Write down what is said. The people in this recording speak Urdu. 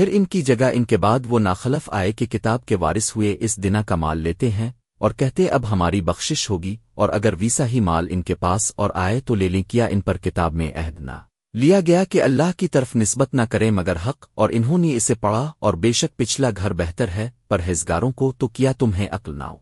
پھر ان کی جگہ ان کے بعد وہ ناخلف آئے کہ کتاب کے وارث ہوئے اس دنا کا مال لیتے ہیں اور کہتے اب ہماری بخشش ہوگی اور اگر ویسا ہی مال ان کے پاس اور آئے تو لے لیں، کیا ان پر کتاب میں عہد نہ؟ لیا گیا کہ اللہ کی طرف نسبت نہ کرے مگر حق، اور انہوں نے اسے پڑھا اور بے شک پچھلا گھر بہتر ہے پر ہزگاروں کو تو کیا تمہیں عقل نہ ہو؟